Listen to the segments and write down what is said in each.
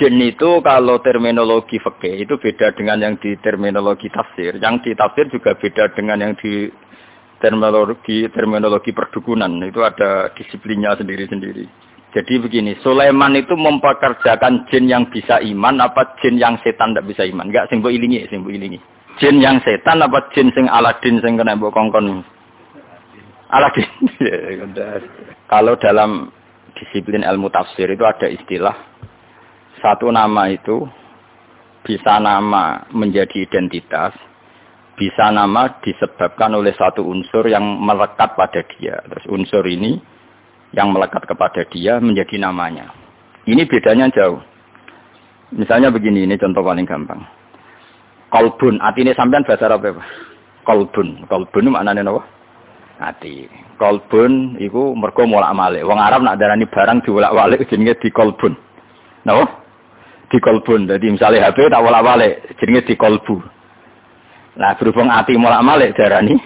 Jin itu kalau terminologi fikih itu beda dengan yang di terminologi tafsir. Yang di tafsir juga beda dengan yang di terminologi terminologi perdukunan. Itu ada disiplinnya sendiri-sendiri. Jadi begini, Sulaiman itu mempekerjakan jin yang bisa iman apa jin yang setan tidak bisa iman? Enggak, sing ilingi, sing ilingi. Jin yang setan apa jin sing Aladin sing kena mbok kongkon? Aladin. Kalau dalam disiplin ilmu tafsir itu ada istilah satu nama itu bisa nama menjadi identitas, bisa nama disebabkan oleh satu unsur yang melekat pada dia. Terus unsur ini yang melekat kepada dia menjadi namanya. Ini bedanya jauh. Misalnya begini, ini contoh paling gampang. Kolbun, hati ini sampean bahasa Arab apa? Kolbun, kolbun maknanya apa? Hati. Kolbun itu mergo mulak malik. Wong Arab nak darani barang diulak walik jenenge di kolbun. Napa? di kolbun. Jadi misalnya HP tak wala balik, jadinya di kolbu. Nah berhubung hati mulak malik darah ini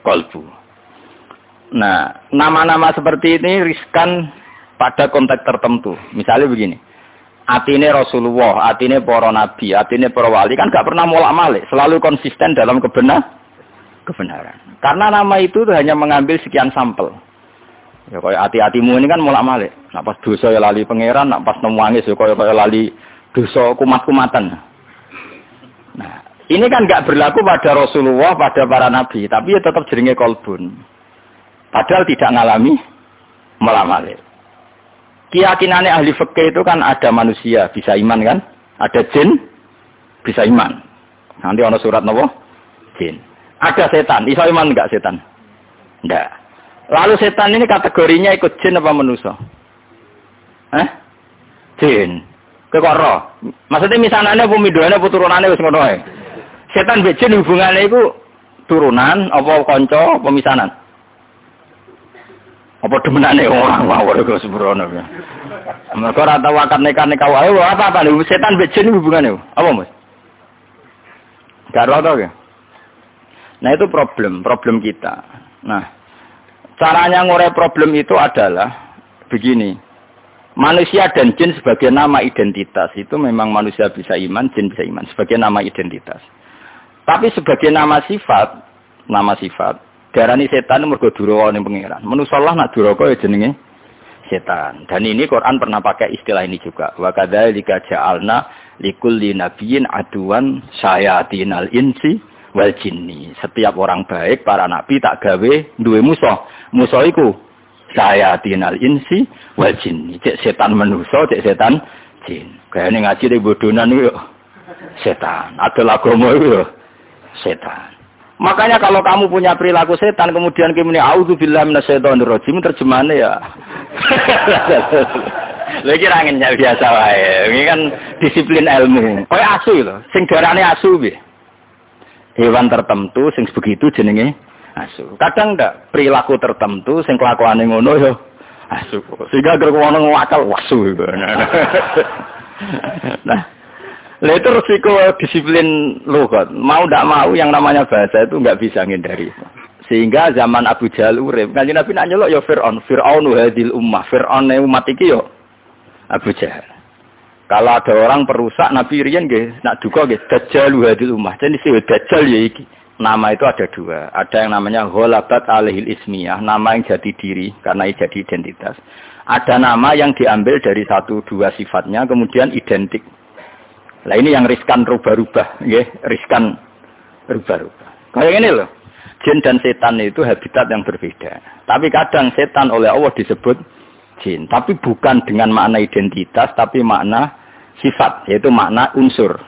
kolbu. Nah nama-nama seperti ini riskan pada konteks tertentu. Misalnya begini. Atine Rasulullah, atine para nabi, atine para wali kan gak pernah mulak malik, selalu konsisten dalam kebenar kebenaran. Karena nama itu hanya mengambil sekian sampel. Ya kaya hati-hatimu ini kan mulak malik. Nak pas dosa ya lali pangeran, nak pas nemu ya kaya lali dosa kumat-kumatan. Nah, ini kan nggak berlaku pada Rasulullah, pada para nabi, tapi ya tetap jeringe kolbun. Padahal tidak ngalami mulak malik. Keyakinannya ahli fikih itu kan ada manusia bisa iman kan? Ada jin bisa iman. Nanti ono surat nopo? Jin. Ada setan, bisa iman enggak setan? Enggak. Lalu setan ini kategorinya ikut jin apa manusia? Eh? Jin. Kekoro. Maksudnya misalnya pemidoannya apa turunannya wis ngono Setan mbek jin hubungannya itu turunan apa kanca pemisanan? Apa demenane orang mawar kok sembrono. Mereka ora tau akad nikah nikah wae apa apa setan mbek jin hubungannya apa Mas? Gak tau ya. Nah itu problem, problem kita. Nah, Caranya ngurai problem itu adalah begini. Manusia dan jin sebagai nama identitas itu memang manusia bisa iman, jin bisa iman sebagai nama identitas. Tapi sebagai nama sifat, nama sifat, darani setan mergo durawa ning pangeran. Manusalah nak duraka ya jenenge setan. Dan ini Quran pernah pakai istilah ini juga. Wa kadzalika ja'alna likulli nabiyyin aduan syayatinal insi wal jinni. Setiap orang baik, para nabi tak gawe duwe musuh. Musuh iku saya tinal insi wal jinni. Cek setan manusia, cek setan jin. Kayak ini ngaji di bodonan itu setan. Ada agama itu setan. Makanya kalau kamu punya perilaku setan, kemudian kamu ini auzubillah minasyaitonir rajim terjemahannya ya. Lagi angin biasa wae. Ini kan disiplin ilmu. Kayak asu loh. Sing darane asu piye? hewan tertentu sing begitu jenenge asu. Kadang ndak perilaku tertentu sing kelakuane ngono yo asu. Sehingga agar ngono ngakal wasu. nah, Lah itu resiko disiplin logat. Mau ndak mau yang namanya bahasa itu nggak bisa ngindari. Sehingga zaman Abu Jahal urip, kanjeng Nabi nak nyelok ya Fir'aun, Fir'aun hadil ummah, Fir'aun umat iki yo Abu Jahal. Kalau ada orang perusak Nabi Rian nggih nak duka nggih dajjal hadil ummah. Jadi si dajjal ya iki. Nama itu ada dua. Ada yang namanya ghalabat alihil ismiyah, nama yang jadi diri karena jadi identitas. Ada nama yang diambil dari satu dua sifatnya kemudian identik. Nah ini yang riskan rubah-rubah, ya, riskan rubah-rubah. Kayak ini loh. Jin dan setan itu habitat yang berbeda. Tapi kadang setan oleh Allah disebut jin. Tapi bukan dengan makna identitas, tapi makna sifat, yaitu makna unsur.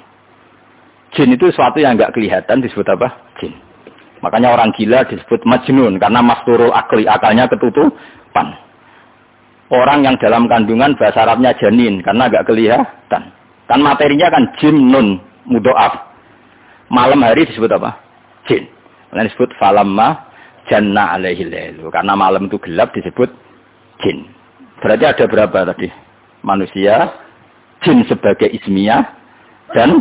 Jin itu sesuatu yang nggak kelihatan disebut apa? Jin. Makanya orang gila disebut majnun karena masturul akli, akalnya ketutupan. Orang yang dalam kandungan bahasa Arabnya janin karena nggak kelihatan. Kan materinya kan jin nun mudoaf. Malam hari disebut apa? Jin. Lain disebut falamma janna alaihi Karena malam itu gelap disebut jin. Berarti ada berapa tadi? Manusia, jin sebagai ismiyah, dan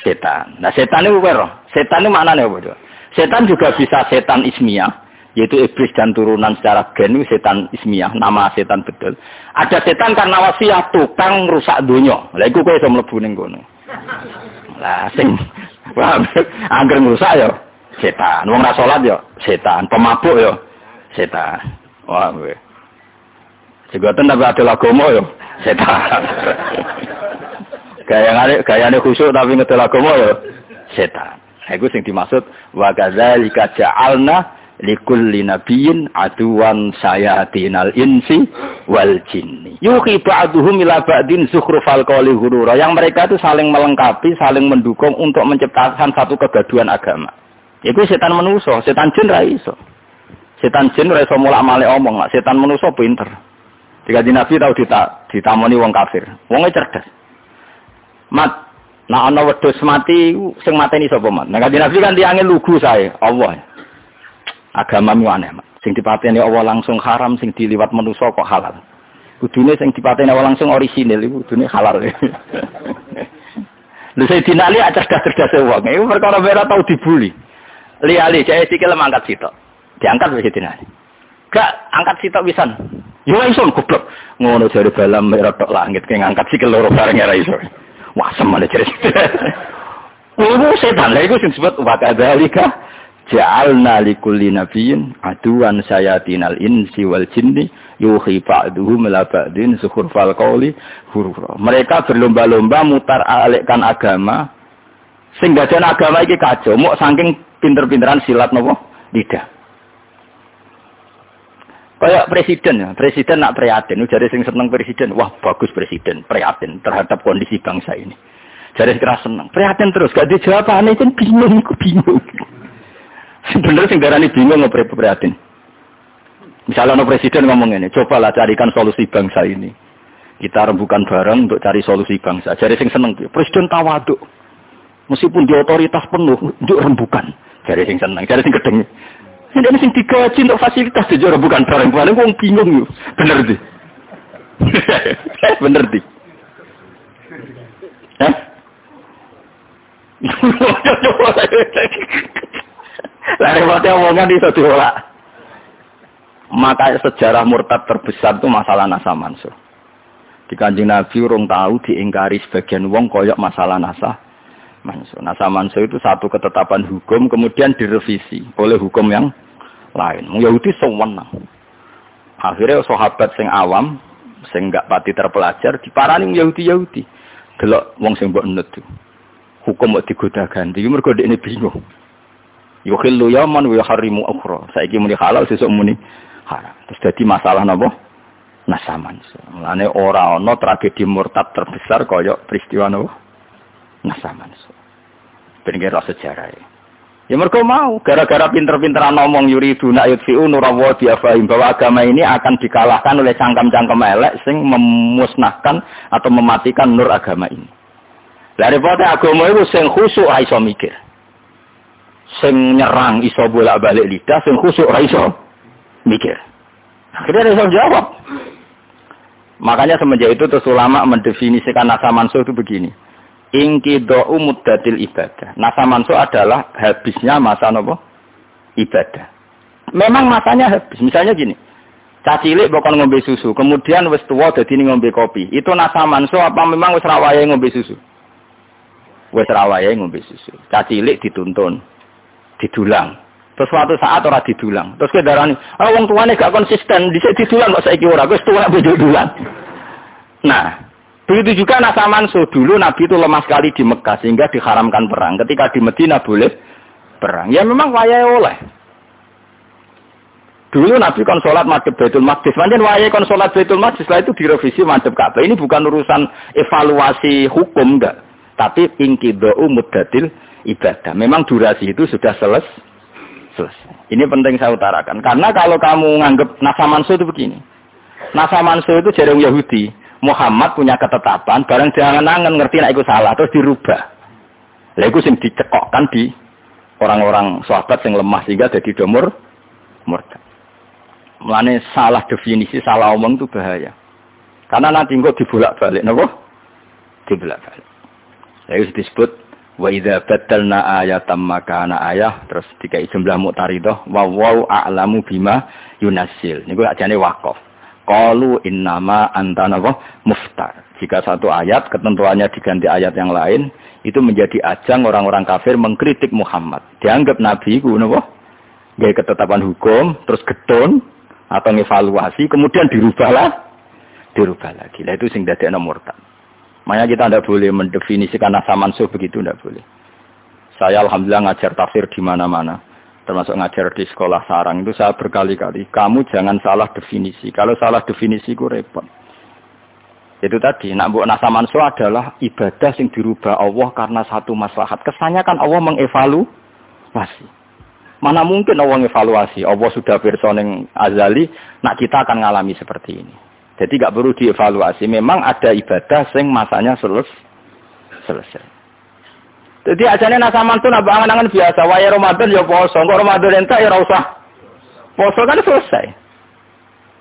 setan. Nah setan itu apa? Setan itu maknanya apa? Setan juga bisa setan ismiyah, yaitu iblis dan turunan secara gen setan ismiyah, nama setan betul. Ada setan karena wasiat tukang rusak dunia. Lah iku kowe iso mlebu ning kono. Lah sing angger rusak ya setan. Wong ra ya setan, pemabuk ya setan. Wah, kowe. Segoten tapi ada lagomo ya setan. Gaya gayane khusuk tapi ngedol agama ya setan. Iku sing dimaksud wa kadzalika ja'alna likulli nabiyyin aduwan sayatinal insi wal jinni. Yuhi ba'duhum ila ba'din zukhrufal qawli hurura. Yang mereka itu saling melengkapi, saling mendukung untuk menciptakan satu kegaduhan agama. Iku setan menuso, setan jin ra iso. Setan jin ra iso mulak-malik omong, setan menuso pinter. Jika di Nabi tahu ditamoni wong kafir, wongnya cerdas. Mat, nah ana wedhus mati sing mateni sapa mat? Nah kanjeng Nabi kan tiange lugu saya, Allah. Agamamu aneh, mat. Sing dipateni Allah langsung haram, sing diliwat manusa kok halal. Kudune sing dipateni Allah langsung orisinil iku kudune halal. Lha saya dinali cerdas-cerdas wong. Iku perkara merah tau dibuli. Liali, saya sikil mangkat sitok. Diangkat wis dinali. Gak angkat sitok pisan. Yo iso goblok. Ngono jare balam merah tok langit ke ngangkat sikil loro bareng ora iso. Wah, semana jadi. Itu setan lah, itu yang disebut wakadhalika ja'alna likulli nabiyyin aduan sayatinal insi wal jinni yuhi ba'duhum la ba'din fal qawli hurura. Mereka berlomba-lomba mutar alikkan agama sehingga dan agama iki kacau, mau saking pinter-pinteran silat nopo tidak. Kayak presiden ya, presiden nak prihatin, jadi sing seneng presiden, wah bagus presiden, prihatin terhadap kondisi bangsa ini. Jadi kira seneng, prihatin terus, gak dijawab aneh kan bingung, bingung. Sebenarnya sing darani bingung ngobrol prihatin. Misalnya no presiden ngomong ini, cobalah carikan solusi bangsa ini. Kita rembukan bareng untuk cari solusi bangsa. Jadi sing seneng, presiden tawaduk. Meskipun di otoritas penuh, untuk rembukan. Jadi sing seneng, jadi sing gedeng. Ini sing digaji untuk fasilitas di bukan barang paling wong bingung yuk. Bener di. Bener di. Hah? Lah repotnya omongan itu diolah. Maka sejarah murtad terbesar itu masalah nasa mansuh. Di kanjeng Nabi urung tahu diingkari sebagian wong koyok masalah nasa mansuh. Nasa mansuh itu satu ketetapan hukum kemudian direvisi oleh hukum yang lain. Yahudi sewenang. Akhirnya sahabat sing awam, sing gak pati terpelajar, diparani Yahudi-Yahudi. Delok wong sing mbok nut. Hukum mbok digoda ganti, mergo ini bingung. Yukhillu yaman wa yuharrimu ukhra. Saiki muni halal sesuk muni haram. Terus dadi masalah napa? Nasaman. Mulane ora ana tragedi murtad terbesar kaya peristiwa napa? Nasaman. Ben sejarah. Ya. Ya mereka mau, gara-gara pinter-pinteran ngomong yuridu nak yudfi'u nurawa diafahim bahwa agama ini akan dikalahkan oleh cangkem-cangkem elek sing memusnahkan atau mematikan nur agama ini. Daripada agama itu sing khusuk iso mikir. Sing nyerang iso bolak-balik lidah, sing khusuk iso mikir. Akhirnya iso jawab. Makanya semenjak itu terus ulama mendefinisikan nasa mansuh itu begini ingkido muddatil ibadah. Nasa mansu adalah habisnya masa nopo ibadah. Memang masanya habis. Misalnya gini, cacilik bukan ngombe susu, kemudian wis tua jadi ngombe kopi. Itu nasa mansu apa memang wis rawaya ngombe susu? Wis rawaya ngombe susu. Cacilik dituntun, didulang. Terus suatu saat orang didulang. Terus ke darah oh wong tuane gak konsisten, dhisik didulang kok saiki ora, wis tuwa bojo dulang. Nah, Begitu juga Nasa Mansuh. Dulu Nabi itu lemah sekali di Mekah sehingga diharamkan perang. Ketika di Medina boleh perang. Ya memang wayai oleh. Dulu Nabi kon sholat madhab Baitul Maqdis. Manjen wayai kon sholat Baitul Maqdis. Setelah itu direvisi madhab Ka'bah. Ini bukan urusan evaluasi hukum enggak. Tapi ingkido'u muddatil ibadah. Memang durasi itu sudah selesai. selesai. Ini penting saya utarakan. Karena kalau kamu nganggap Nasa Mansuh itu begini. Nasa Mansuh itu jarang Yahudi. Muhammad punya ketetapan, barang jangan angen ngerti nek iku salah terus dirubah. Iku sing dicekokkan di orang-orang sahabat yang lemah sehingga jadi domur murtad. Mulane salah definisi, salah omong itu bahaya. Karena nanti engko dibolak-balik, napa? Dibolak-balik. Lha disebut Wa idza badalna ayatan makana ayah terus dikai jumlah muqtaridah wa wa a'lamu bima yunasil. Niku ajane wakaf. Qalu innama anta muftar. Jika satu ayat ketentuannya diganti ayat yang lain, itu menjadi ajang orang-orang kafir mengkritik Muhammad. Dianggap nabi ku napa? Gaya ketetapan hukum, terus getun atau ngevaluasi, kemudian dirubah lah, dirubah lagi. Nah itu sing dadekno murtad. Makanya kita tidak boleh mendefinisikan asa mansuh begitu, tidak boleh. Saya alhamdulillah ngajar tafsir di mana-mana. Termasuk ngajar di sekolah sarang. Itu saya berkali-kali. Kamu jangan salah definisi. Kalau salah definisi, itu repot. Itu tadi, nak buat nasa mansuh adalah ibadah yang dirubah Allah karena satu maslahat. Kesannya kan Allah mengevaluasi. Mana mungkin Allah mengevaluasi? Allah sudah versi azali, nak kita akan mengalami seperti ini. Jadi gak perlu dievaluasi. Memang ada ibadah sing masanya selesai. selesai. Jadi acaranya nasa mantun apa angan-angan biasa. Waya Ramadan ya poso. Kok Ramadan entak ya usah. Poso kan selesai.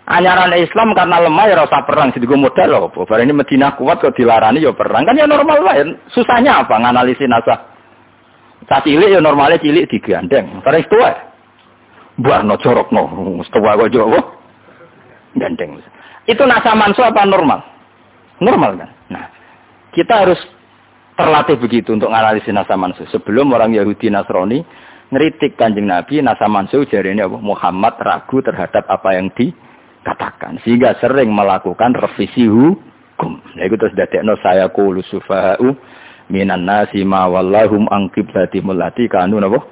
Anyaran Islam karena lemah ya rasa perang. Jadi gue modal loh. Baru ini Medina kuat kok dilarani ya perang. Kan ya normal lah. Susahnya apa nganalisin nasa. Saat cilik ya normalnya cilik digandeng. Karena itu ya. Buah no corok no. Setua gue jawab. Gandeng. Itu nasa mansu apa normal? Normal kan? Nah, kita harus terlatih begitu untuk menganalisis nasa mansu. Sebelum orang Yahudi Nasrani ngeritik kanjeng Nabi, nasa mansu ini Muhammad ragu terhadap apa yang dikatakan. Sehingga sering melakukan revisi hukum. Nah, itu terus dadekno saya kulu sufa'u minan nasi ma wallahum angkib lati mulati kanu nabo.